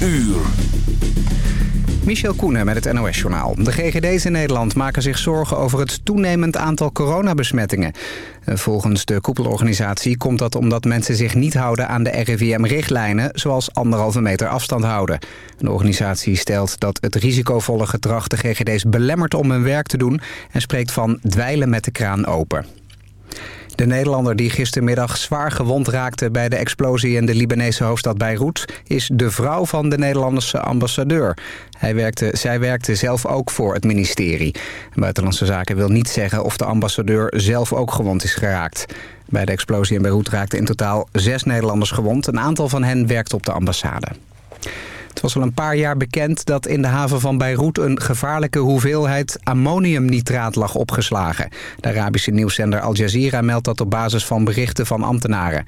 uur. Michel Koenen met het NOS-journaal. De GGD's in Nederland maken zich zorgen over het toenemend aantal coronabesmettingen. Eh, volgens de koepelorganisatie komt dat omdat mensen zich niet houden aan de RIVM-richtlijnen... zoals anderhalve meter afstand houden. De organisatie stelt dat het risicovolle gedrag de GGD's belemmert om hun werk te doen... en spreekt van dweilen met de kraan open. De Nederlander die gistermiddag zwaar gewond raakte bij de explosie in de Libanese hoofdstad Beirut... is de vrouw van de Nederlandse ambassadeur. Hij werkte, zij werkte zelf ook voor het ministerie. Buitenlandse Zaken wil niet zeggen of de ambassadeur zelf ook gewond is geraakt. Bij de explosie in Beirut raakten in totaal zes Nederlanders gewond. Een aantal van hen werkt op de ambassade. Het was al een paar jaar bekend dat in de haven van Beirut een gevaarlijke hoeveelheid ammoniumnitraat lag opgeslagen. De Arabische nieuwszender Al Jazeera meldt dat op basis van berichten van ambtenaren.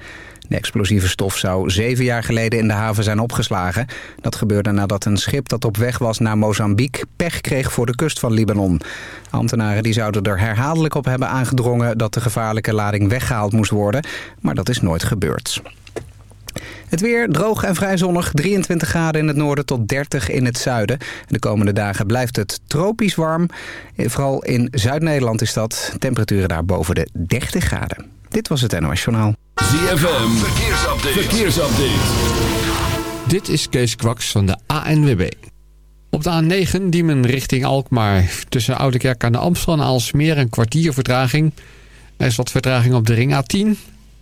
De explosieve stof zou zeven jaar geleden in de haven zijn opgeslagen. Dat gebeurde nadat een schip dat op weg was naar Mozambique pech kreeg voor de kust van Libanon. Ambtenaren die zouden er herhaaldelijk op hebben aangedrongen dat de gevaarlijke lading weggehaald moest worden, maar dat is nooit gebeurd. Het weer droog en vrij zonnig. 23 graden in het noorden tot 30 in het zuiden. De komende dagen blijft het tropisch warm. Vooral in Zuid-Nederland is dat. Temperaturen daar boven de 30 graden. Dit was het NOS Journaal. ZFM, verkeersupdate. verkeersupdate. Dit is Kees Kwaks van de ANWB. Op de A9 Diemen richting Alkmaar. Tussen Oudekerk aan de Amstel en Aalsmeer een kwartier vertraging. Er is wat vertraging op de ring A10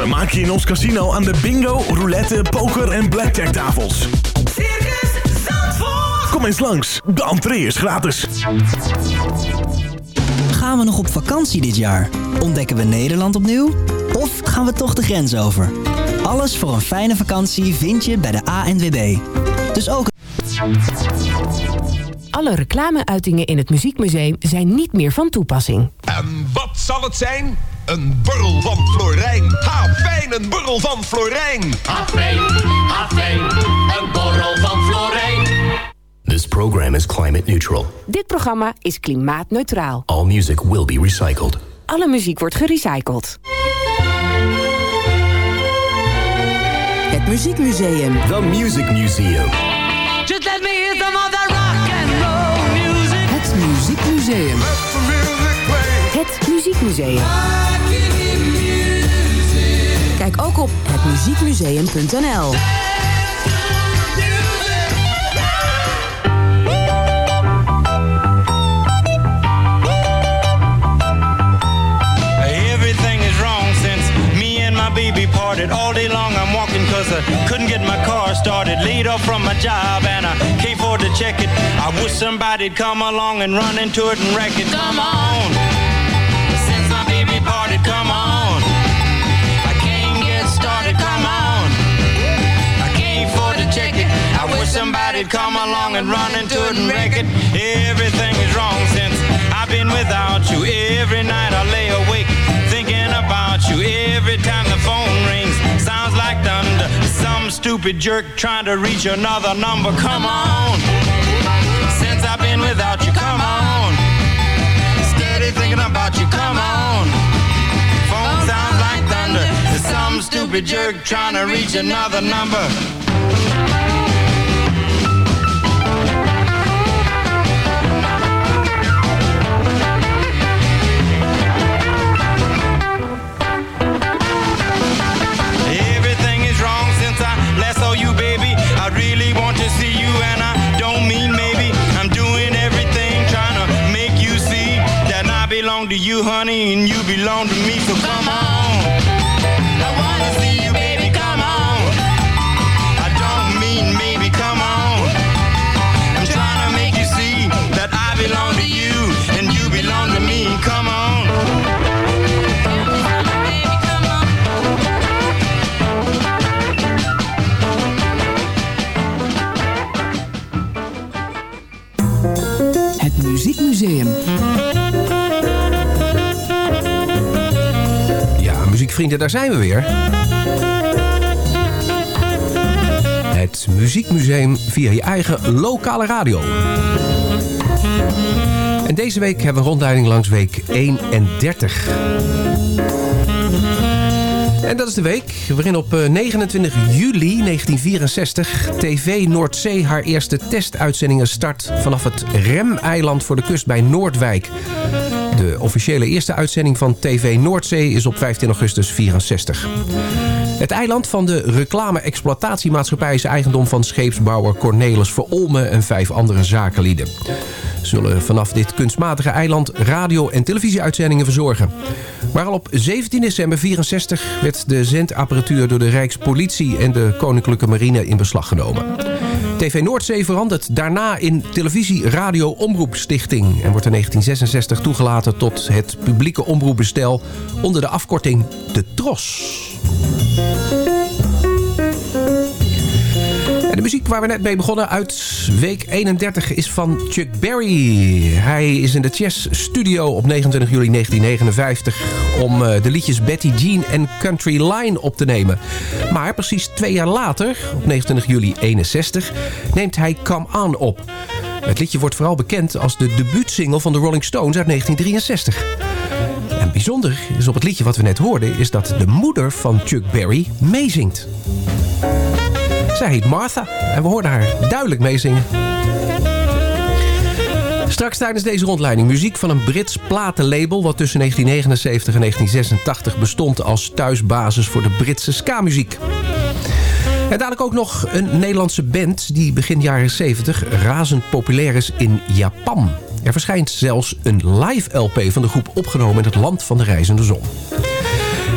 Vermaak je in ons casino aan de bingo, roulette, poker en blackjack tafels. Circus Zandvoort. Kom eens langs, de entree is gratis. Gaan we nog op vakantie dit jaar? Ontdekken we Nederland opnieuw? Of gaan we toch de grens over? Alles voor een fijne vakantie vind je bij de ANWB. Dus ook... Alle reclameuitingen in het Muziekmuseum zijn niet meer van toepassing. En wat zal het zijn? Een borrel van Florijn. Ha, fijn, een borrel van Florijn. Ha, fijn, ha, fijn, een borrel van Florijn. This program is climate neutral. Dit programma is klimaatneutraal. All music will be recycled. Alle muziek wordt gerecycled. Het Muziekmuseum. The Music Museum. Just let me hear some of that rock and roll music. Het Muziekmuseum. Het Muziekmuseum. Kijk ook op hetmuziekmuseum.nl. All day long I'm walking cause I couldn't get my car started. Laid off from my job and I can't to check it. I wish somebody'd come along and run into it and wreck it. Come on. Come on. I can't get started, come on. I can't afford to check it. I wish somebody'd come along and run into it and wreck it. Everything is wrong since I've been without you. Every night I lay awake thinking about you. Every time the phone rings, sounds like thunder. Some stupid jerk trying to reach another number. Come on. Since I've been without you, come on. Steady thinking about you, come on. Stupid jerk trying to reach another number. Everything is wrong since I you, baby. I really want to see you, and I don't mean maybe. I'm doing everything to make you see that I belong to you, honey, and you belong to me. So come on. Ja, muziekvrienden, daar zijn we weer. Het Muziekmuseum via je eigen lokale radio. En deze week hebben we rondleiding langs week 31. En dat is de week waarin op 29 juli 1964 TV Noordzee haar eerste testuitzendingen start vanaf het Remeiland voor de kust bij Noordwijk. De officiële eerste uitzending van TV Noordzee is op 15 augustus 64. Het eiland van de reclame-exploitatiemaatschappij is eigendom van scheepsbouwer Cornelis Verolme en vijf andere zakenlieden. Zullen vanaf dit kunstmatige eiland radio- en televisieuitzendingen verzorgen. Maar al op 17 december 64 werd de zendapparatuur door de Rijkspolitie en de Koninklijke Marine in beslag genomen. TV Noordzee verandert daarna in Televisie Radio Omroepstichting... en wordt in 1966 toegelaten tot het publieke omroepbestel... onder de afkorting De Tros. De muziek waar we net mee begonnen uit week 31 is van Chuck Berry. Hij is in de Chess Studio op 29 juli 1959 om eh, de liedjes Betty Jean en Country Line op te nemen. Maar precies twee jaar later, op 29 juli 61, neemt hij Come On op. Het liedje wordt vooral bekend als de debuutsingle van de Rolling Stones uit 1963. En bijzonder is op het liedje wat we net hoorden... is dat de moeder van Chuck Berry meezingt. Zij heet Martha en we hoorden haar duidelijk meezingen. Straks tijdens deze rondleiding muziek van een Brits platenlabel... wat tussen 1979 en 1986 bestond als thuisbasis voor de Britse ska-muziek. En dadelijk ook nog een Nederlandse band die begin jaren 70 razend populair is in Japan. Er verschijnt zelfs een live LP van de groep opgenomen in het land van de reizende zon.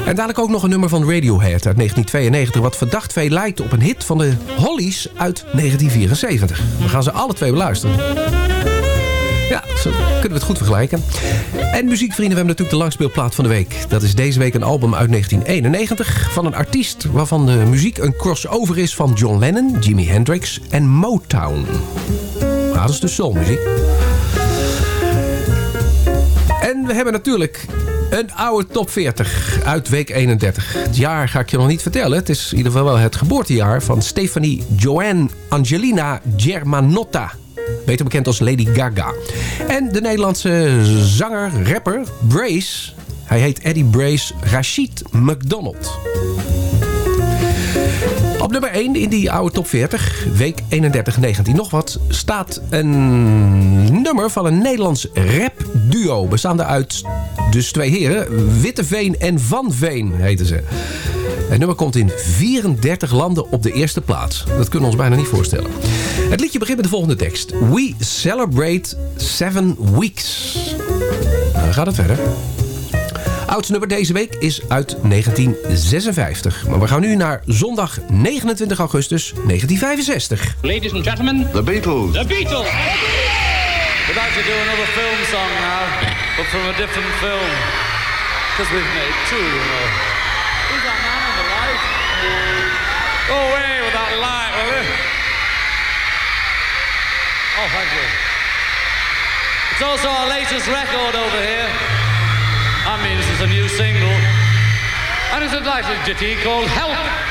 En dadelijk ook nog een nummer van Radiohead uit 1992... wat verdacht veel lijkt op een hit van de Hollies uit 1974. We gaan ze alle twee beluisteren. Ja, zo kunnen we het goed vergelijken. En muziekvrienden, we hebben natuurlijk de langspeelplaat van de week. Dat is deze week een album uit 1991 van een artiest... waarvan de muziek een crossover is van John Lennon, Jimi Hendrix en Motown. Dat is dus soulmuziek. En we hebben natuurlijk een oude top 40 uit week 31. Het jaar ga ik je nog niet vertellen. Het is in ieder geval wel het geboortejaar van Stephanie Joanne Angelina Germanotta. Beter bekend als Lady Gaga. En de Nederlandse zanger, rapper Brace. Hij heet Eddie Brace Rashid McDonald. Op nummer 1 in die oude top 40, week 31, 19 nog wat... staat een nummer van een Nederlands rapduo... bestaande uit dus twee heren, Witteveen en Van Veen heten ze. Het nummer komt in 34 landen op de eerste plaats. Dat kunnen we ons bijna niet voorstellen. Het liedje begint met de volgende tekst. We celebrate seven weeks. Nou, dan gaat het verder. Oudste nummer deze week is uit 1956. Maar we gaan nu naar zondag 29 augustus 1965. Ladies and gentlemen. The Beatles. The Beatles. To do another film song now, but from a different film. Because we've made two, you know. Who's that man on the light? Go away with that light, will you? Oh, thank you. It's also our latest record over here. I mean, this is a new single. And it's a little ditty called Help.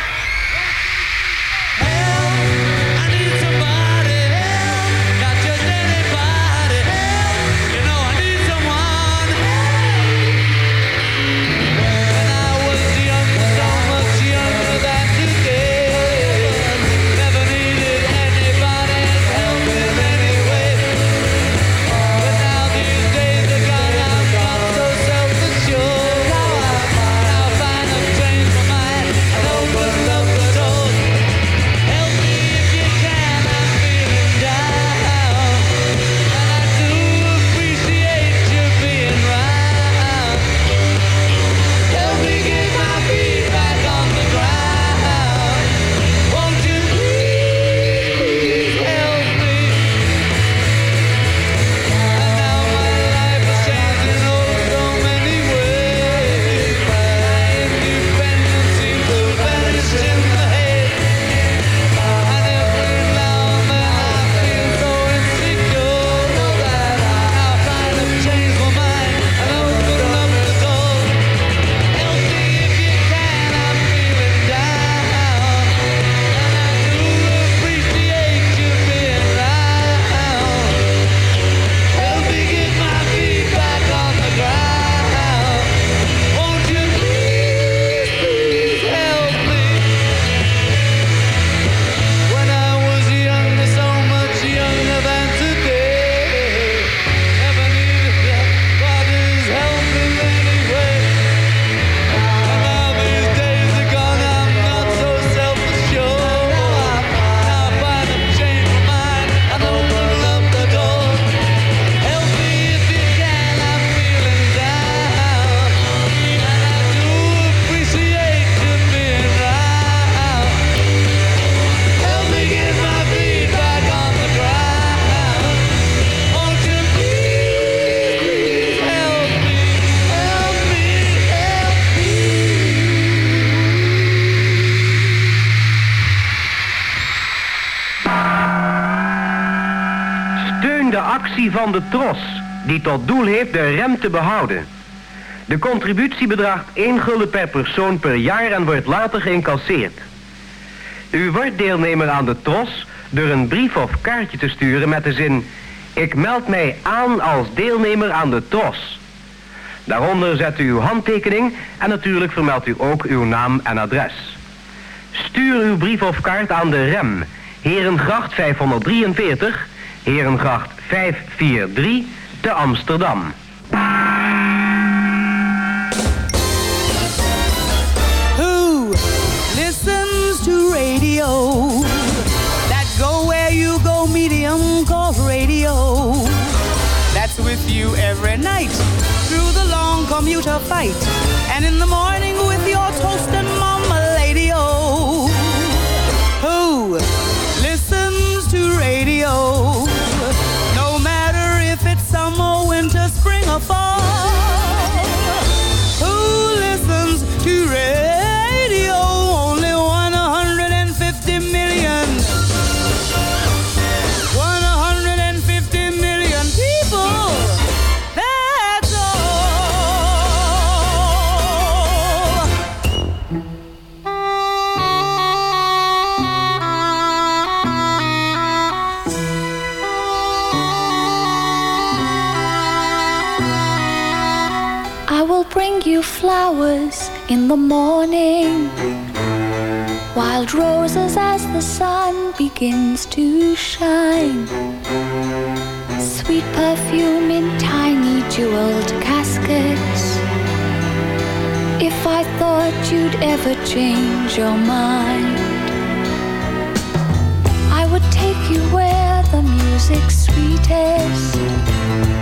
De actie van de TROS, die tot doel heeft de rem te behouden. De contributie bedraagt 1 gulden per persoon per jaar en wordt later geïncasseerd. U wordt deelnemer aan de TROS door een brief of kaartje te sturen met de zin... Ik meld mij aan als deelnemer aan de TROS. Daaronder zet u uw handtekening en natuurlijk vermeldt u ook uw naam en adres. Stuur uw brief of kaart aan de REM, Herengracht 543, Herengracht 543, te Amsterdam. Who listens to radio? That go where you go medium called radio. That's with you every night through the long commuter fight. And in the morning with your toast and a fall flowers in the morning. Wild roses as the sun begins to shine. Sweet perfume in tiny jeweled caskets. If I thought you'd ever change your mind, I would take you where the music's sweetest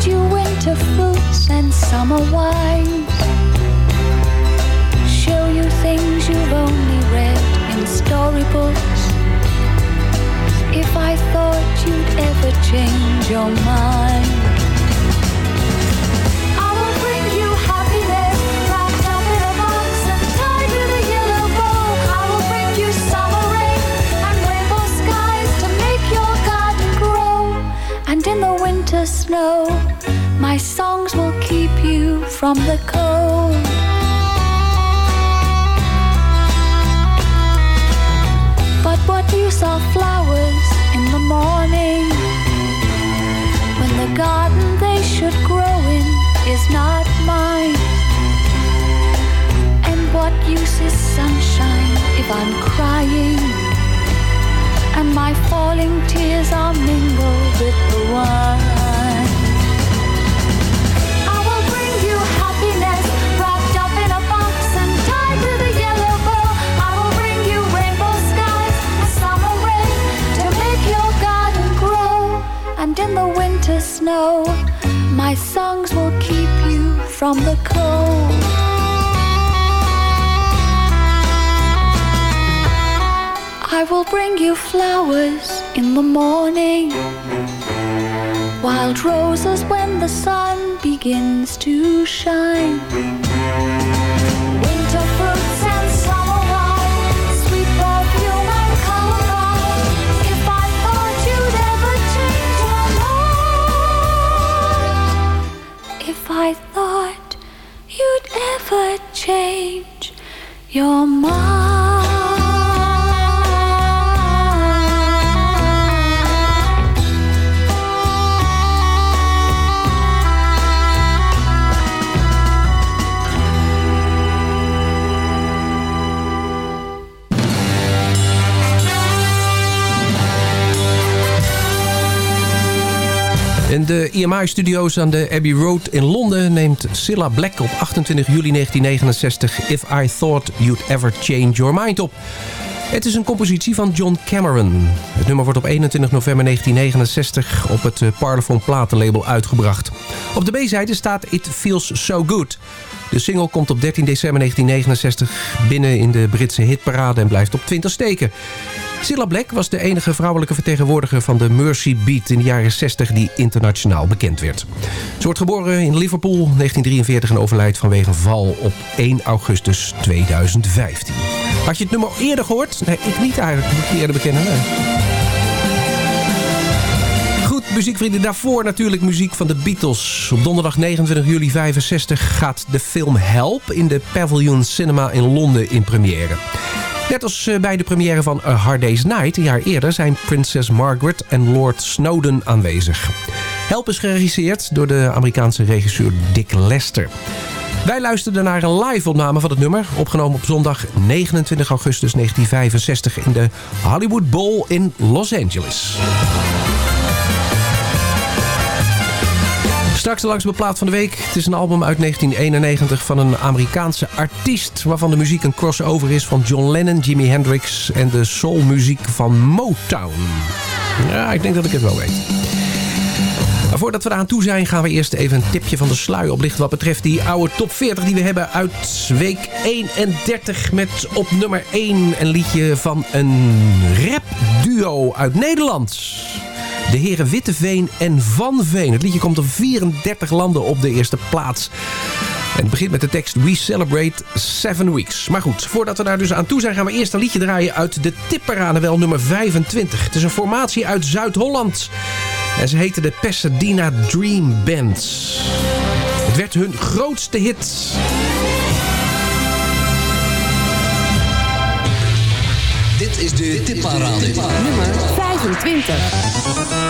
feed you winter fruits and summer wines. Show you things you've only read in storybooks. If I thought you'd ever change your mind, I will bring you happiness wrapped up in a box and tied a yellow bow. I will bring you summer rain and rainbow skies to make your garden grow. And in the winter snow, my songs will keep you from the cold. But what use are flowers in the morning when the garden they should grow in is not mine? And what use is sunshine if I'm crying and my falling tears are mingled with the wine? My songs will keep you from the cold. I will bring you flowers in the morning. Wild roses when the sun begins to shine. De EMI-studio's aan de Abbey Road in Londen neemt Cilla Black op 28 juli 1969 If I Thought You'd Ever Change Your Mind op. Het is een compositie van John Cameron. Het nummer wordt op 21 november 1969 op het eh, Parlophone platenlabel uitgebracht. Op de B-zijde staat It Feels So Good. De single komt op 13 december 1969 binnen in de Britse hitparade en blijft op 20 steken. Cilla Black was de enige vrouwelijke vertegenwoordiger van de Mercy Beat in de jaren 60 die internationaal bekend werd. Ze wordt geboren in Liverpool 1943 en overlijdt vanwege val op 1 augustus 2015. Had je het nummer eerder gehoord? Nee, ik niet eigenlijk. Moet je eerder bekennen. Nee. muziekvrienden. Daarvoor natuurlijk muziek van de Beatles. Op donderdag 29 juli 65 gaat de film Help in de Pavilion Cinema in Londen in première. Net als eh, bij de première van A Hard Day's Night een jaar eerder... zijn prinses Margaret en Lord Snowden aanwezig. Help is geregisseerd door de Amerikaanse regisseur Dick Lester. Wij luisterden naar een live-opname van het nummer... opgenomen op zondag 29 augustus 1965 in de Hollywood Bowl in Los Angeles. Straks de langste plaat van de week. Het is een album uit 1991 van een Amerikaanse artiest... waarvan de muziek een crossover is van John Lennon, Jimi Hendrix... en de soulmuziek van Motown. Ja, ik denk dat ik het wel weet. Maar voordat we eraan toe zijn, gaan we eerst even een tipje van de sluier oplichten... wat betreft die oude top 40 die we hebben uit week 31... met op nummer 1 een liedje van een rapduo uit Nederland. De heren Witteveen en Van Veen. Het liedje komt op 34 landen op de eerste plaats. En het begint met de tekst We Celebrate Seven Weeks. Maar goed, voordat we daar dus aan toe zijn... gaan we eerst een liedje draaien uit de Tipperanen, wel nummer 25. Het is een formatie uit Zuid-Holland... En ze heten de Pasadena Dream Band. Het werd hun grootste hit. Dit is de tipparade. Nummer 25.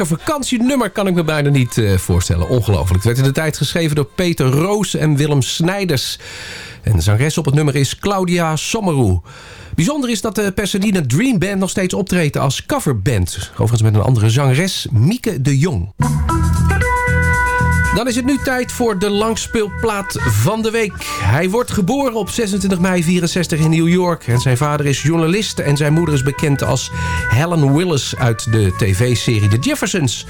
Een vrolijke vakantienummer kan ik me bijna niet eh, voorstellen. Ongelooflijk. Het werd in de tijd geschreven door Peter Roos en Willem Snijders. En de zangeres op het nummer is Claudia Sommeroe. Bijzonder is dat de Pasadena Dream Band nog steeds optreedt als coverband. Overigens met een andere zangeres, Mieke de Jong. Dan is het nu tijd voor de langspeelplaat van de week. Hij wordt geboren op 26 mei 64 in New York. En zijn vader is journalist en zijn moeder is bekend als Helen Willis uit de tv-serie The Jeffersons.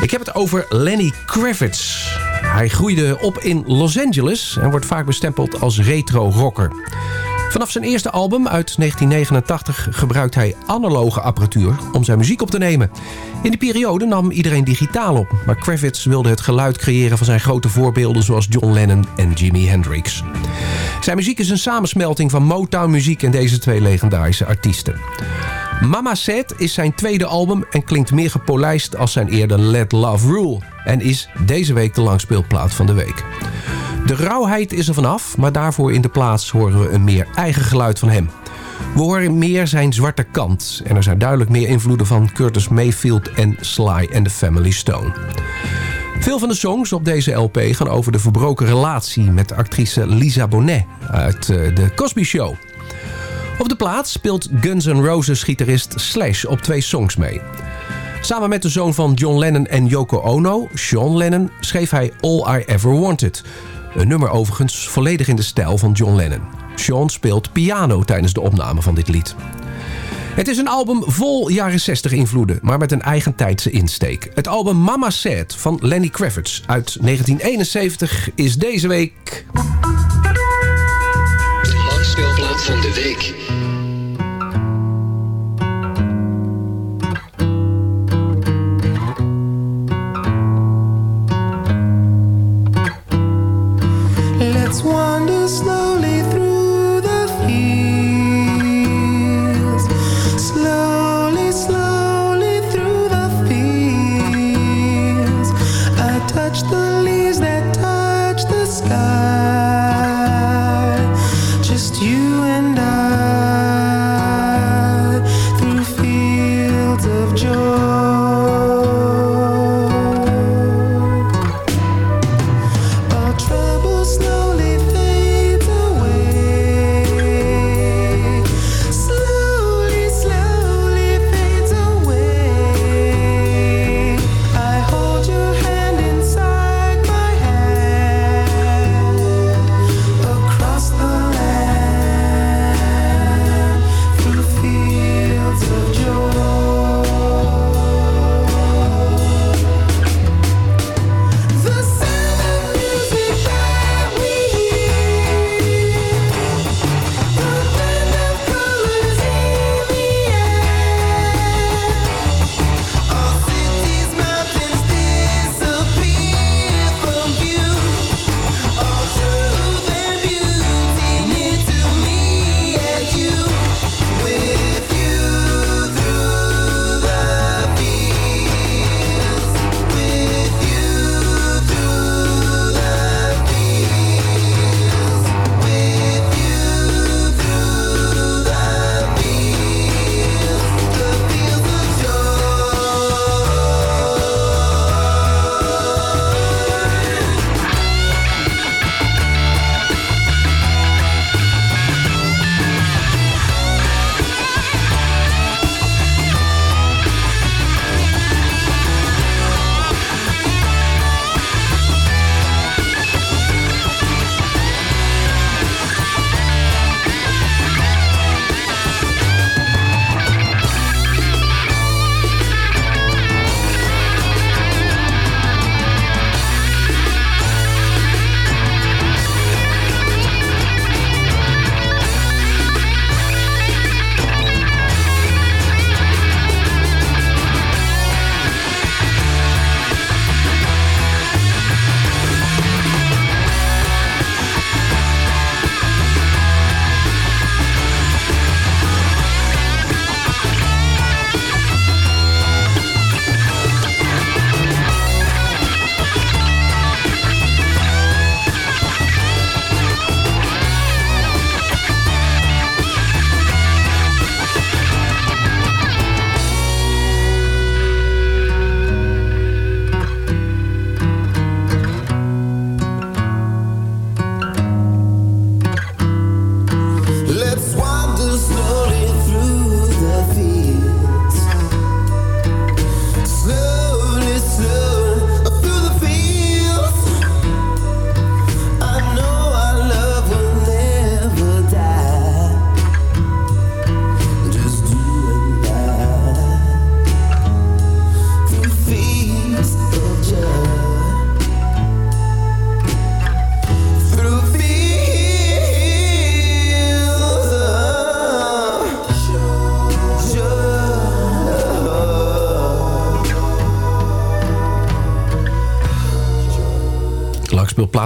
Ik heb het over Lenny Kravitz. Hij groeide op in Los Angeles en wordt vaak bestempeld als retro-rocker. Vanaf zijn eerste album uit 1989 gebruikt hij analoge apparatuur om zijn muziek op te nemen. In die periode nam iedereen digitaal op, maar Kravitz wilde het geluid creëren van zijn grote voorbeelden zoals John Lennon en Jimi Hendrix. Zijn muziek is een samensmelting van Motown-muziek en deze twee legendarische artiesten. Mama Said is zijn tweede album en klinkt meer gepolijst als zijn eerder Let Love Rule. En is deze week de langspeelplaat van de week. De rauwheid is er vanaf, maar daarvoor in de plaats horen we een meer eigen geluid van hem. We horen meer zijn zwarte kant en er zijn duidelijk meer invloeden van Curtis Mayfield en Sly and the Family Stone. Veel van de songs op deze LP gaan over de verbroken relatie met actrice Lisa Bonet uit eh, de Cosby Show. Op de plaats speelt Guns N' Roses gitarist Slash op twee songs mee. Samen met de zoon van John Lennon en Yoko Ono, Sean Lennon, schreef hij All I Ever Wanted. Een nummer overigens volledig in de stijl van John Lennon. Sean speelt piano tijdens de opname van dit lied. Het is een album vol jaren 60 invloeden, maar met een eigen tijdse insteek. Het album Mama Said van Lenny Kravitz uit 1971 is deze week... De van de week. Let's wander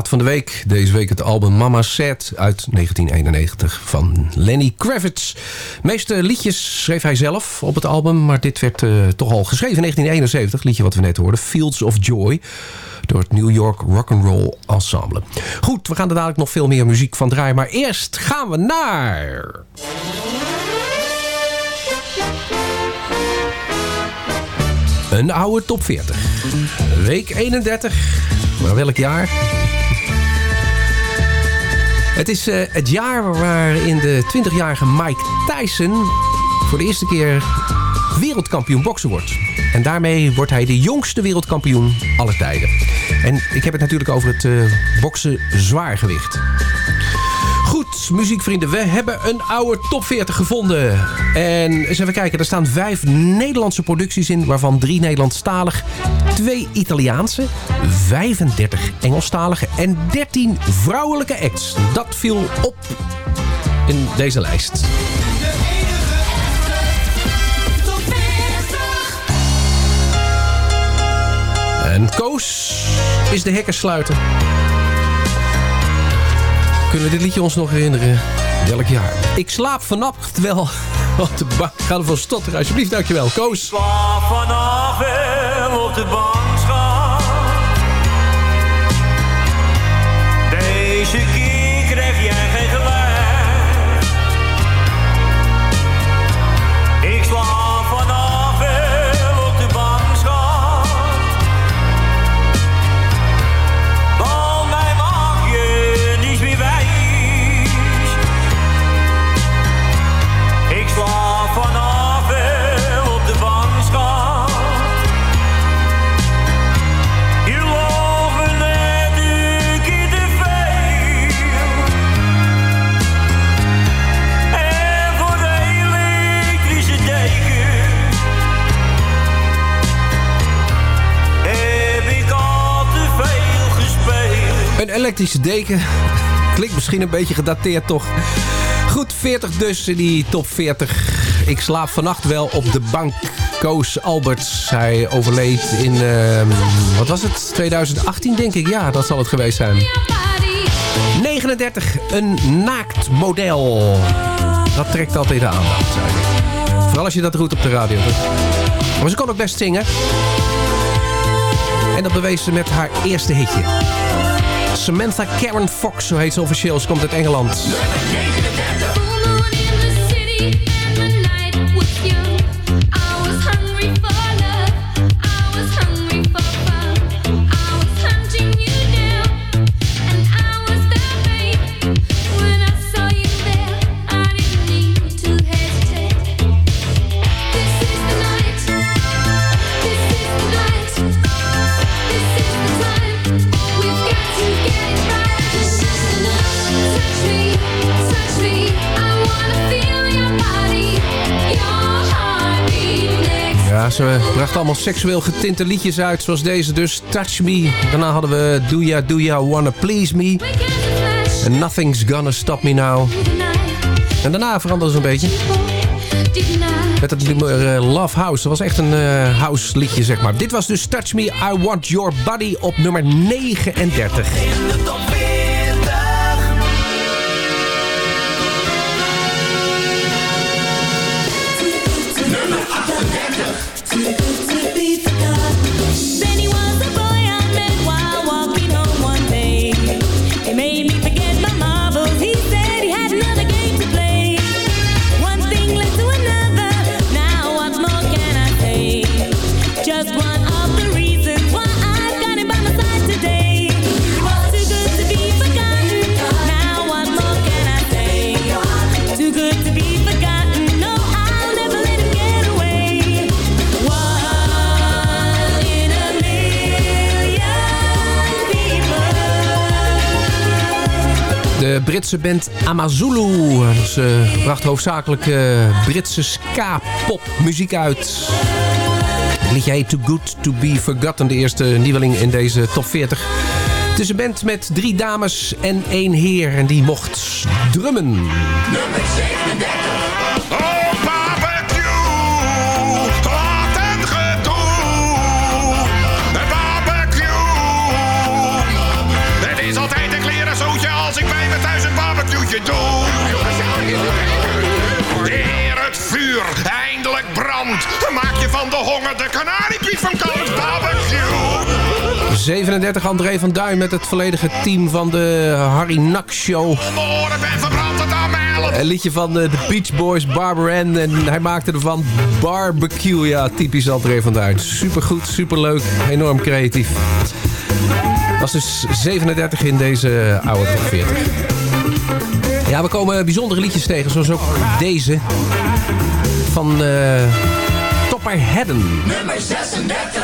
van de week. Deze week het album Mama Said uit 1991 van Lenny Kravitz. De meeste liedjes schreef hij zelf op het album, maar dit werd eh, toch al geschreven in 1971. Liedje wat we net hoorden, Fields of Joy. Door het New York Rock'n'Roll Ensemble. Goed, we gaan er dadelijk nog veel meer muziek van draaien. Maar eerst gaan we naar... Een oude top 40. Week 31. Maar welk jaar? Het is eh, het jaar waarin de 20-jarige Mike Tyson... voor de eerste keer wereldkampioen boksen wordt. En daarmee wordt hij de jongste wereldkampioen aller tijden. En ik heb het natuurlijk over het eh, boksen zwaargewicht. Goed, muziekvrienden, we hebben een oude top 40 gevonden. En eens even kijken, er staan vijf Nederlandse producties in... waarvan drie Nederlandstalig, twee Italiaanse... 35 Engelstalige en 13 vrouwelijke acts. Dat viel op in deze lijst. En Koos is de hekken sluiten. Kunnen we dit liedje ons nog herinneren? Welk jaar? Ik slaap vannacht wel op de bank. Ga ervoor stotteren, alsjeblieft. Dankjewel. Koos. Slaap vanaf wel op de bank, elektrische deken. Klinkt misschien een beetje gedateerd toch. Goed, 40 dus in die top 40. Ik slaap vannacht wel op de bank. Koos Alberts, hij overleed in, ehm, wat was het, 2018 denk ik. Ja, dat zal het geweest zijn. 39, een naakt model. Dat trekt altijd de aandacht. Vooral als je dat doet op de radio. Maar ze kon ook best zingen. En dat bewees ze met haar eerste hitje. Samantha Karen Fox, zo heet ze officieel. Ze komt uit Engeland. Ze bracht allemaal seksueel getinte liedjes uit, zoals deze dus. Touch Me. Daarna hadden we Do Ya Do Ya Wanna Please Me. En Nothing's Gonna Stop Me Now. En daarna veranderde ze een beetje. Met het nummer eh, Love House. Dat was echt een eh, house liedje, zeg maar. Dit was dus Touch Me, I Want Your Body op nummer 39. De Britse band Amazulu. Ze bracht hoofdzakelijk eh, Britse ska-pop muziek uit. Het heet Too Good To Be Forgotten. De eerste nieuweling in deze top 40. Het is een band met drie dames en één heer. En die mocht drummen. Nummer 37. De van Kans Barbecue. 37 André van Duin met het volledige team van de Harry Nak Show. Een liedje van de, de Beach Boys, Barbara Ann. En hij maakte ervan barbecue. Ja, typisch André van Duin. Supergoed, superleuk, enorm creatief. Dat is dus 37 in deze oude top 40. Ja, we komen bijzondere liedjes tegen, zoals ook deze. Van eh Copperheaden. Nummer 36.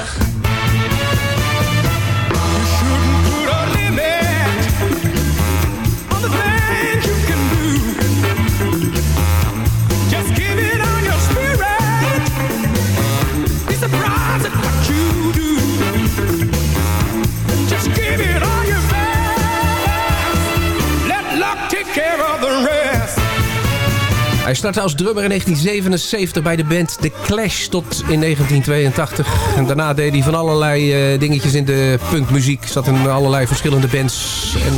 Hij startte als drummer in 1977 bij de band The Clash tot in 1982. En daarna deed hij van allerlei eh, dingetjes in de punkmuziek. Zat in allerlei verschillende bands. En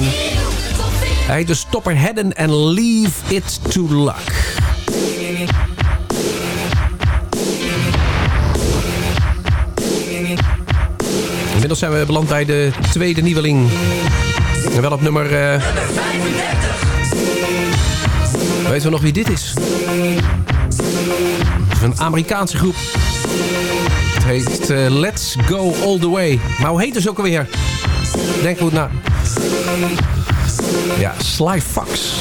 hij heette Stopper Hedden en Leave It To Luck. Inmiddels zijn we beland bij de tweede nieuweling. En wel op nummer... eh, Weten we nog wie dit is? Het is een Amerikaanse groep. Het heet eh, Let's Go All The Way. Maar hoe heet het ook alweer? Denk goed na. Ja, Sly Fox.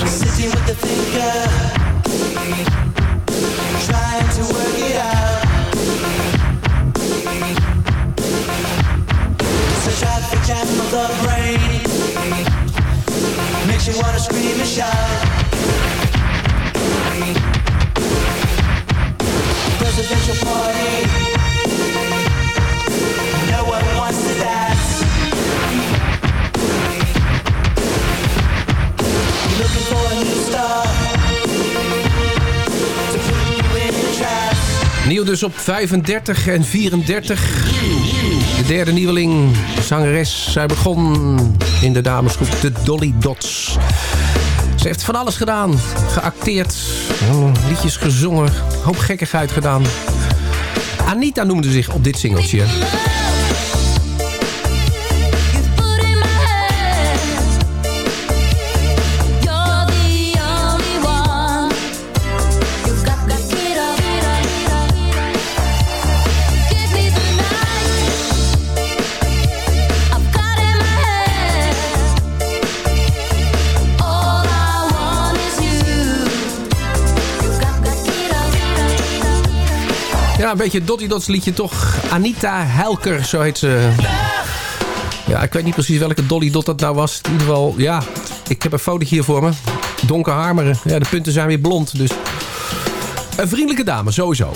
Jam of makes you wanna scream and shout. Presidential no one wants. Nieuw dus op 35 en 34. De derde nieuweling, zangeres. Zij begon in de damesgroep de Dolly Dots. Ze heeft van alles gedaan. Geacteerd, oh, liedjes gezongen, hoop gekkigheid gedaan. Anita noemde zich op dit singeltje. Een beetje Dotty Dots liedje toch. Anita Helker, zo heet ze. Ja, ik weet niet precies welke Dolly Dot dat nou was. In ieder geval, ja, ik heb een fotootje hier voor me. Donker haar, maar ja, de punten zijn weer blond. Dus een vriendelijke dame, sowieso.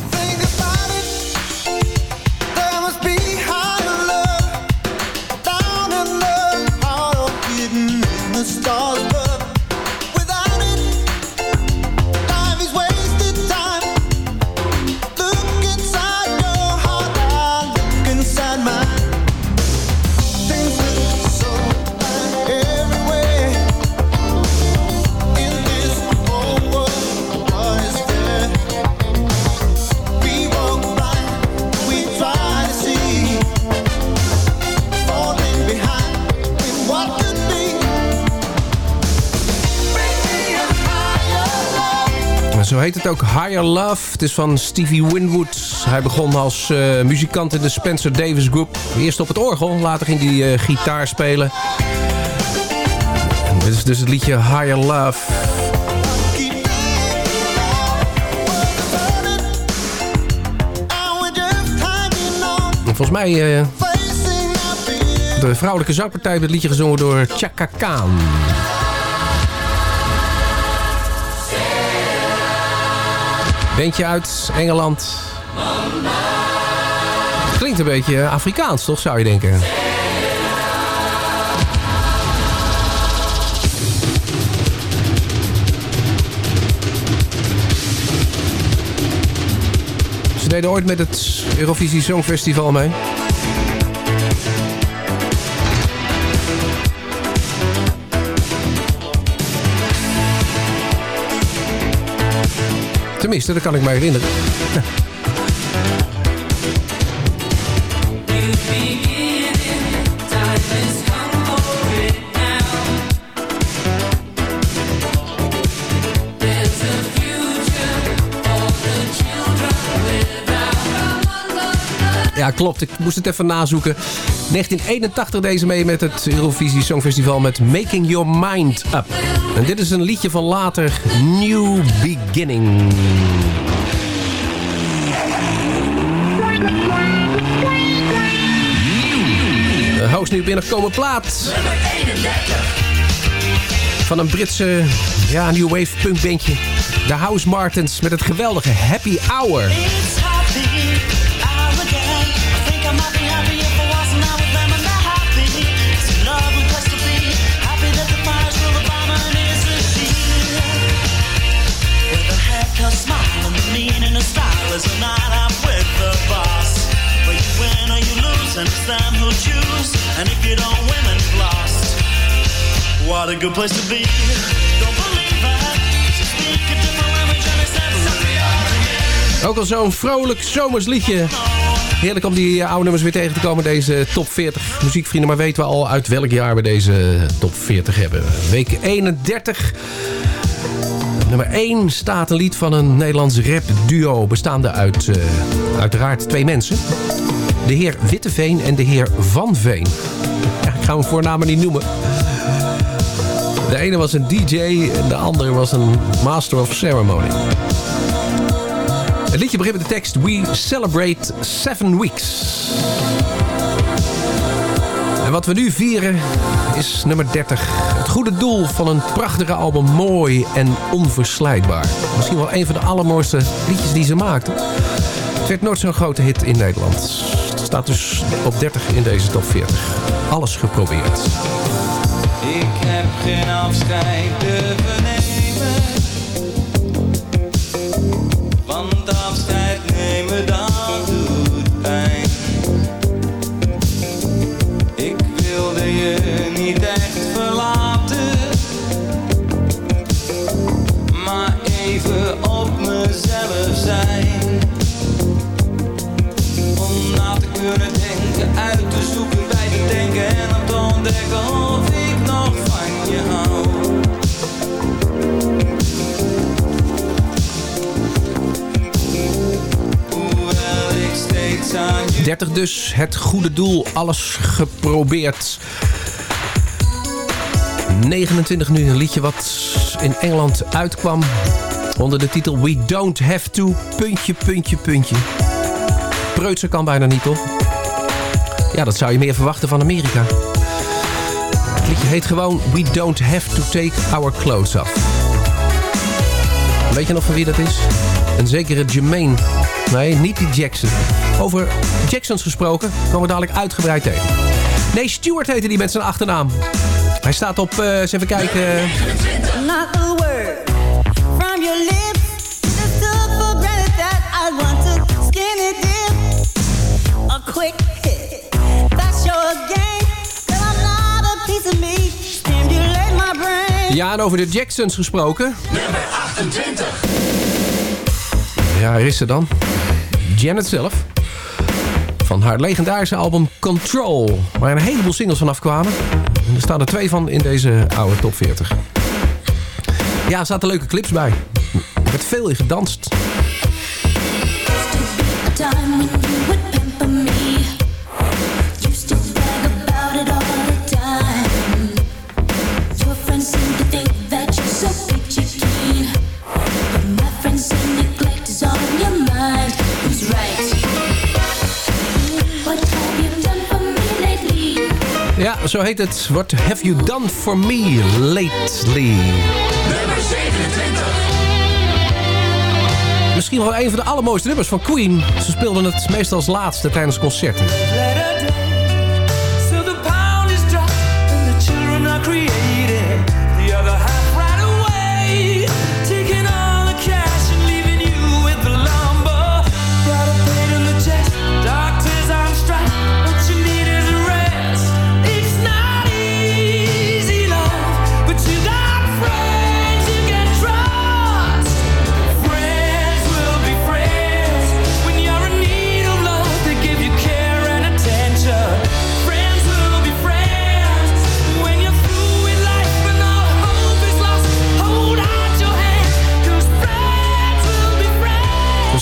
Heet het ook Higher Love. Het is van Stevie Winwood. Hij begon als eh, muzikant in de Spencer Davis Group. Eerst op het orgel, later ging hij eh, gitaar spelen. En dit is dus het liedje Higher Love. En volgens mij eh, de vrouwelijke zangpartij heeft het liedje gezongen door Chaka Khan. Bandje uit Engeland. Klinkt een beetje Afrikaans, toch, zou je denken? Ze deden ooit met het Eurovisie Songfestival mee. Tenminste, dat kan ik me herinneren. Ja, klopt. Ik moest het even nazoeken. 1981 deze mee met het Eurovisie Songfestival met Making Your Mind Up. En dit is een liedje van later, New Beginning. De hoogst nieuw binnengekomen plaat. Van een Britse ja, new wave punkbandje. De House Martins met het geweldige Happy Hour. Good to be Ook al zo'n vrolijk zomers liedje. Heerlijk om die eh, oude nummers weer tegen te komen, deze top 40 muziekvrienden. Maar weten we al uit welk jaar we deze top 40 hebben. Week 31. Nummer 1 staat een lied van een Nederlands rap duo... bestaande uit uh, uiteraard twee mensen. De heer Witteveen en de heer Van Veen. Ja, ik ga hem voornamen niet noemen. De ene was een DJ en de andere was een Master of Ceremony. Het liedje begint met de tekst We celebrate seven weeks. Wat we nu vieren is nummer 30. Het goede doel van een prachtige album. Mooi en onverslijtbaar. Misschien wel een van de allermooiste liedjes die ze maakten. Het werd nooit zo'n grote hit in Nederland. Het staat dus op 30 in deze top 40. Alles geprobeerd. Ik heb geen afscheid durven nemen. Dus, het goede doel, alles geprobeerd. 29 nu, een liedje wat in Engeland uitkwam onder de titel We Don't Have To, puntje, puntje, puntje. Preutser kan bijna niet, toch? Ja, dat zou je meer verwachten van Amerika. Het liedje heet gewoon We Don't Have To Take Our Clothes Off. Weet je nog van wie dat is? Een zekere Jermaine. Nee, niet die Jackson. Over Jacksons gesproken, komen we dadelijk uitgebreid tegen. Nee, Stewart heette die met zijn achternaam. Hij staat op, uh, eens even kijken... Not a word from your lips. Just took for granted that I want to skinny dip. A quick hit. That's your game. But I'm not a piece of me. Stimulate my brain. Ja, en over de Jacksons gesproken. Nummer 28. Ja, hier is ze dan. Janet zelf. Van haar legendarische album Control. Waar een heleboel singles vanaf kwamen. En er staan er twee van in deze oude top 40. Ja, er zaten leuke clips bij. Er werd veel in gedanst. Ja, zo heet het. What have you done for me lately? Nummer 27. Misschien wel een van de allermooiste nummers van Queen. Ze speelden het meestal als laatste tijdens concerten.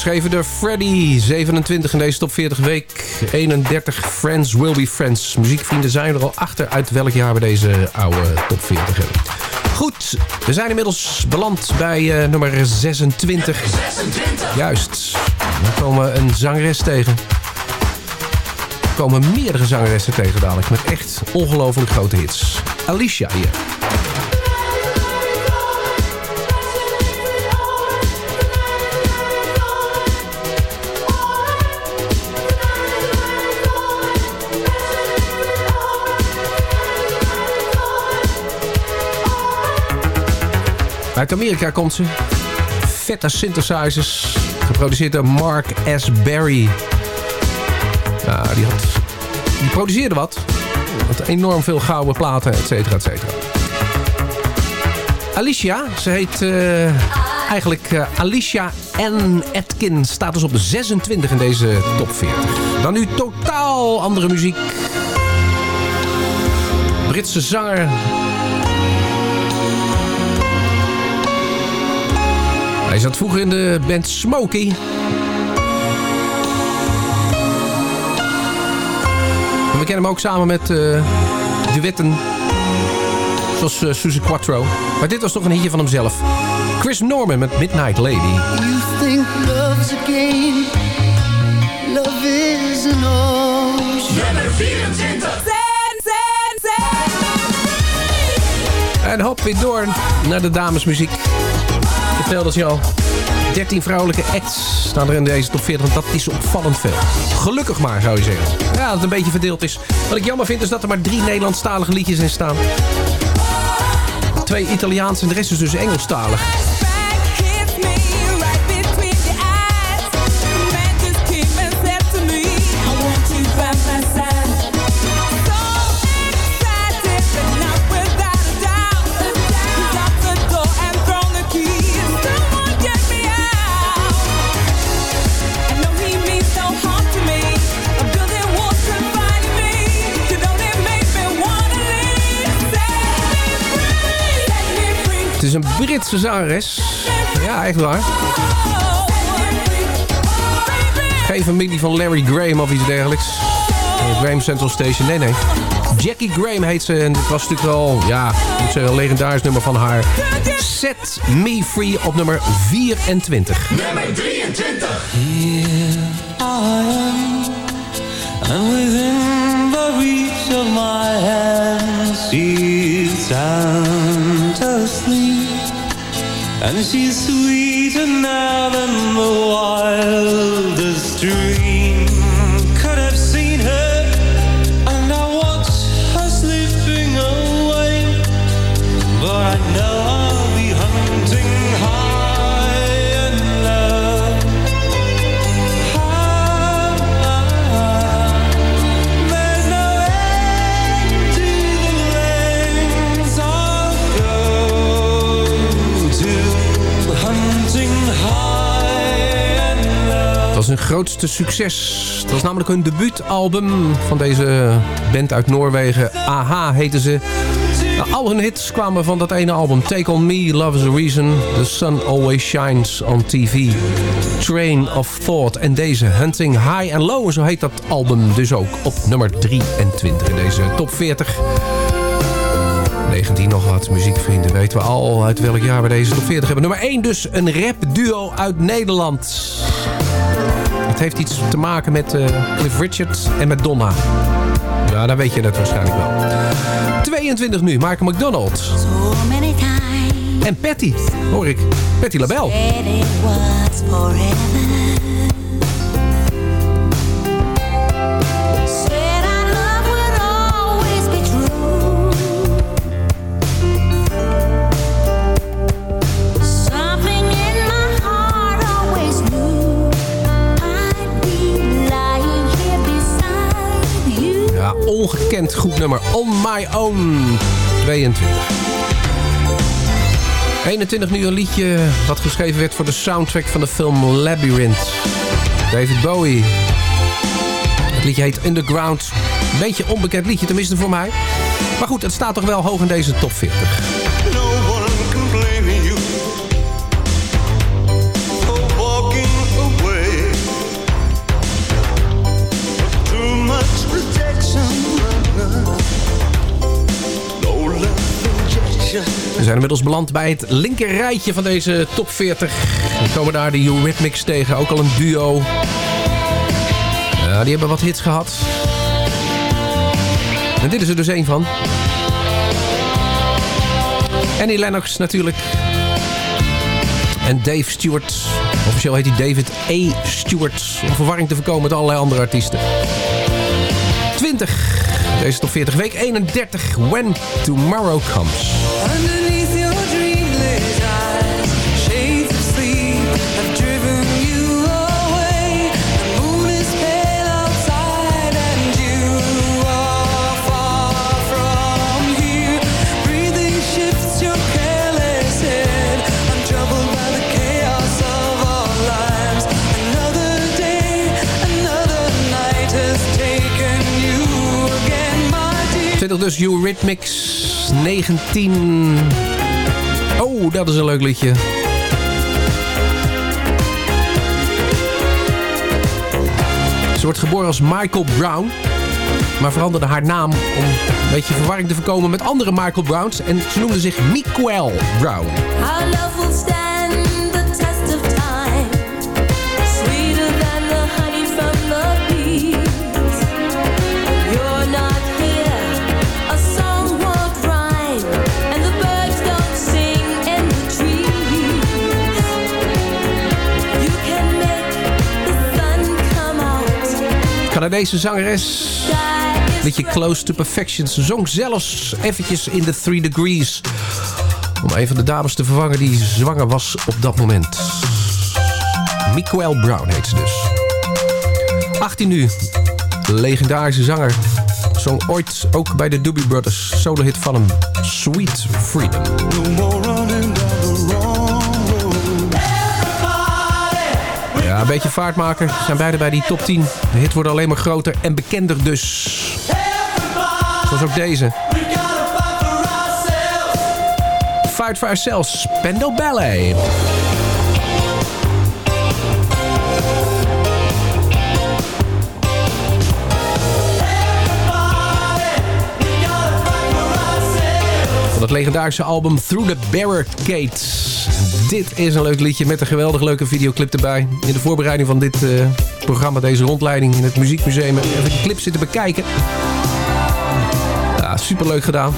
Geschreven door Freddy. 27 in deze top 40 week. 31 Friends Will Be Friends. Muziekvrienden zijn er al achter uit welk jaar we deze oude top 40 hebben. Goed, we zijn inmiddels beland bij eh, nummer 26. 26. Juist. Dan komen we een zangeres tegen. Er komen meerdere zangeressen tegen dadelijk. Met echt ongelooflijk grote hits. Alicia hier. Uit Amerika komt ze. Vette synthesizers. Geproduceerd door Mark S. Berry. Ja, die, had, die produceerde wat. Had enorm veel gouden platen, et cetera, et cetera. Alicia, ze heet eh, eigenlijk eh, Alicia N. Atkin. Staat dus op de 26 in deze top 40. Dan nu totaal andere muziek. Britse zanger Hij zat vroeger in de band Smokey. En we kennen hem ook samen met uh, duetten. Zoals uh, Suzy Quattro. Maar dit was toch een hitje van hemzelf. Chris Norman met Midnight Lady. You think love's a game. Love is an ocean. Nummer 24. En hop weer door naar de damesmuziek. Vertelde je al. 13 vrouwelijke acts staan er in deze top 40. Want dat is opvallend veel. Gelukkig maar, zou je zeggen. Ja, dat het een beetje verdeeld is. Wat ik jammer vind is dat er maar drie Nederlandstalige liedjes in staan. Twee Italiaans en de rest is dus Engelstalig. Het is een Britse zangeres. Ja, echt waar. Geen familie van Larry Graham of iets dergelijks. Eh, Graham Central Station. Nee, nee. Jackie Graham heet ze. En dit was natuurlijk wel, ja, moet zeggen, een legendarisch nummer van haar. Set Me Free op nummer 24. Nummer 23. Here I am, and within the reach of my hand, she's sound asleep, and she's sweeter now than the wildest grootste succes. Dat was namelijk hun debuutalbum van deze band uit Noorwegen. Aha heette ze. Nou, al hun hits kwamen van dat ene album. Take On Me, Love Is A Reason, The Sun Always Shines On TV, Train of Thought en deze Hunting High and Low. En zo heet dat album dus ook op nummer 23 in deze top 40. 19 nog wat muziekvrienden. Weten we al uit welk jaar we deze top 40 hebben. Nummer 1 dus een rap duo uit Nederland. Het heeft iets te maken met eh, Cliff Richard en met Donna. Ja, dan weet je het waarschijnlijk wel. 22 nu, Michael McDonald. En Patty, hoor ik. Patty LaBelle. Ongekend goed nummer. On My Own. 22. 21 nu een liedje wat geschreven werd voor de soundtrack van de film Labyrinth. David Bowie. Het liedje heet Underground. Beetje onbekend liedje, tenminste voor mij. Maar goed, het staat toch wel hoog in deze top 40. Zijn inmiddels beland bij het linker rijtje van deze top 40. We komen daar de Eurythmics tegen, ook al een duo. Die hebben wat hits gehad. En dit is er dus één van. Annie Lennox natuurlijk. En Dave Stewart. Officieel heet hij David A. Stewart. Om verwarring te voorkomen met allerlei andere artiesten. 20. Deze top 40 week 31. When Tomorrow Comes. 20 dus Eurythmics. 19. Oh, dat is een leuk liedje. Ze wordt geboren als Michael Brown. Maar veranderde haar naam om een beetje verwarring te voorkomen met andere Michael Browns. En ze noemde zich Miquel Brown. Our Canadese zangeres. Liedje Close to Perfection. Zong zelfs eventjes in de Three Degrees. Om een van de dames te vervangen die zwanger was op dat moment. Miquel Brown heet ze dus. 18 nu. De legendarische zanger. Zong ooit ook bij de Doobie Brothers. Solo hit van hem. Sweet Freedom. Een beetje vaart maken. Ze zijn beide bij die top 10. De hit wordt alleen maar groter en bekender dus. Zoals ook deze. Fight for Ourselves, Spendo Ballet. Van het legendarische album Through the Barricades. Dit is een leuk liedje met een geweldig leuke videoclip erbij. In de voorbereiding van dit eh, programma, deze rondleiding in het Muziekmuseum... even die clip zitten bekijken. Ja, superleuk gedaan.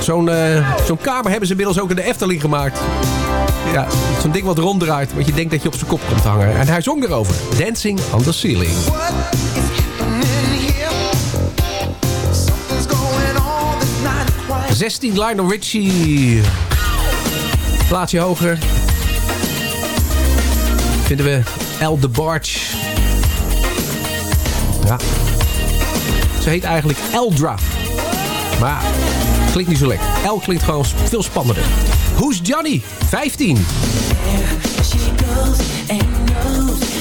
Zo'n zo'n kamer hebben ze inmiddels ook in de Efteling gemaakt. Ja, zo'n ding wat ronddraait, wat je denkt dat je op zijn kop komt hangen. En hij zong erover. Dancing on the Ceiling. 16 Lionel Richie. Plaatsje hoger. Vinden we El de Barge. Ja. Ze heet eigenlijk Eldra. Maar klinkt niet zo lekker. El klinkt gewoon veel spannender. Who's Johnny? 15. She goes and knows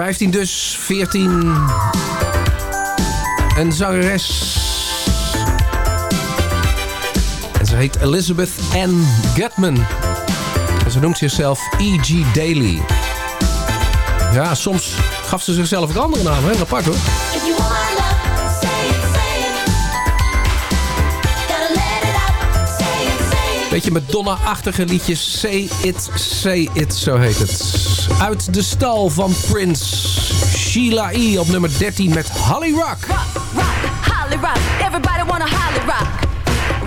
15 dus, 14. Een zangeres. En ze heet Elizabeth Ann Gutman. En ze noemt zichzelf E.G. Daly. Ja, soms gaf ze zichzelf ook andere namen. Heel apart hoor. Beetje Madonna-achtige liedjes. Say It, Say It, zo heet het. Uit de stal van Prince. Sheila E. op nummer 13 met Holly Rock. Holly rock, everybody wanna holly rock.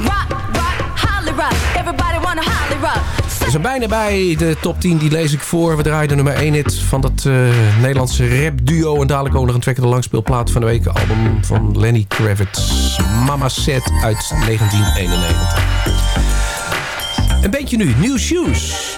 Rock, rock, holly rock, everybody wanna holly rock. We zijn bijna bij de top 10, die lees ik voor. We draaien de nummer 1 hit van dat eh, Nederlandse rap duo. En dadelijk ook nog een trekkende langspeelplaat van de week. Album van Lenny Kravitz. Mama Set uit 1991. Een beetje nu, New Shoes.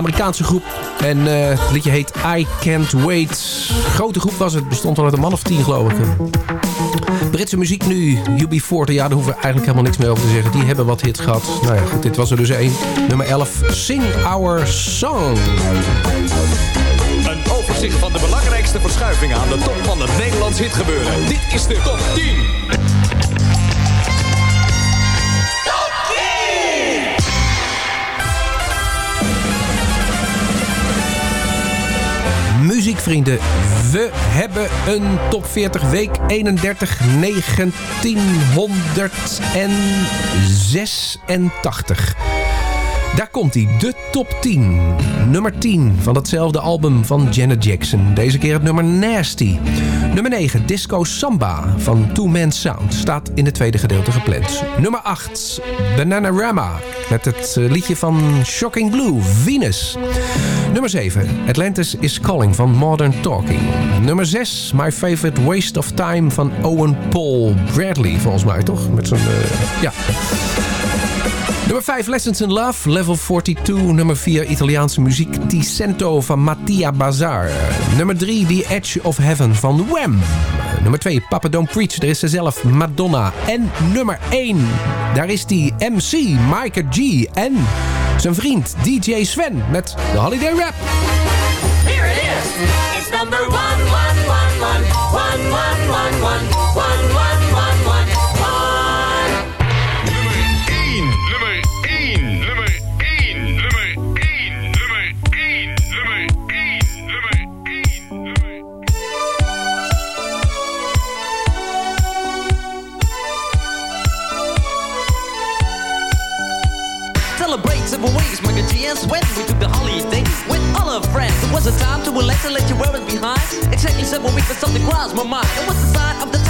Amerikaanse groep. En eh, het liedje heet I Can't Wait. Grote groep was het. Bestond al uit een man of tien, geloof ik. Britse muziek nu. UB40. Ja, daar hoeven we eigenlijk helemaal niks meer over te zeggen. Die hebben wat hits gehad. Nou ja, goed, dit was er dus één. Nummer 11. Sing Our Song. Een overzicht overzicht van de belangrijkste verschuivingen aan de top van het Nederlands hitgebeuren. Dit is de top 10. Muziekvrienden, we hebben een top 40 week 31 1986. Daar komt hij, de top 10. Nummer 10 van datzelfde album van Janet Jackson. Deze keer het nummer Nasty. Nummer 9, Disco Samba van Two Man Sound. Staat in het tweede gedeelte gepland. Nummer 8, Bananarama. Met het eh, liedje van Shocking Blue, Venus. Nummer 7, Atlantis is Calling van Modern Talking. Nummer 6, My Favorite Waste of Time van Owen Paul Bradley. Volgens mij toch? Met zijn... eh, ja. Nummer 5, Lessons in Love, level 42. Nummer 4, Italiaanse muziek, Ticento van Mattia Bazar. Nummer 3, The Edge of Heaven van Wham. Nummer 2, Papa Don't Preach, er is ze zelf, Madonna. En nummer 1, daar is die MC, Micah G. En zijn vriend, DJ Sven, met de Holiday Rap. Here it is. It's number one, one, one, one, one, one, one, one, one, of friends. There was a time to relax and let your worries behind. Except yourself when we for something crossed my mind. It was the sign of the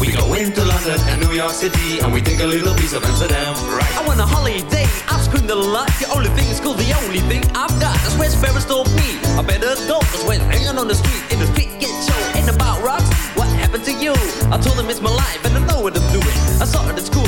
We go into London and New York City and we take a little piece of Amsterdam. Right. I want a holiday, I've screamed a lot The only thing is cool, the only thing I've got That's where Sparrows told me I better go Cause when hanging on the street In the street get show Ain't about rocks What happened to you? I told him it's my life And I know what I'm doing I saw it at school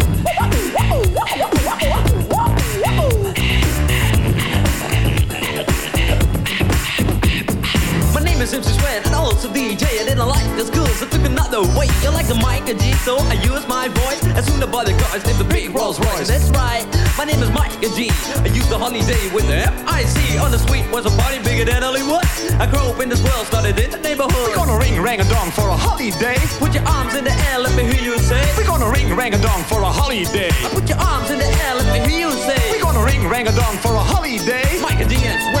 MC Sven and also DJ I didn't like the schools, I took another way. You like the Micah G, so I use my voice. As soon as the bodyguards named the big Rolls Royce That's right, my name is Micah G. I used the holiday with the F-I-C On the suite was a party bigger than Hollywood. I grew up in this world, started in the neighborhood. We're gonna ring rang a dong for a holiday. Put your arms in the air, let me hear you say. We're gonna ring rang a dong for a holiday. Put your arms in the air, let me hear you say. We're gonna ring rang a dong for a holiday. Micah G and Sven,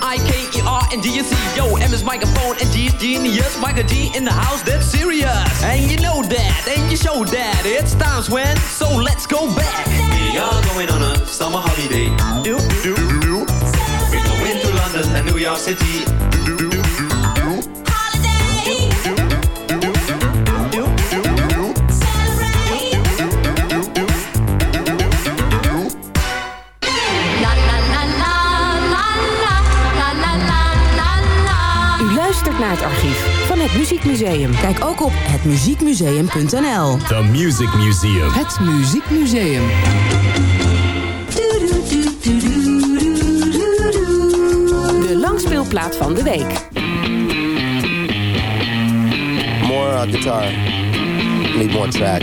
M-I-K-E-R-N-D-U-C. Yo, M is microphone and G is genius. Michael G in the house, that's serious. And you know that, and you show that. It's times when, so let's go back. We are going on a summer holiday. Do, do, do. We're going to London and New York City. Do, do, do, do. Het archief van het Muziekmuseum. Kijk ook op hetmuziekmuseum.nl. The Music Museum. Het Muziekmuseum. De langspeelplaat van de week. More guitar. Need more track.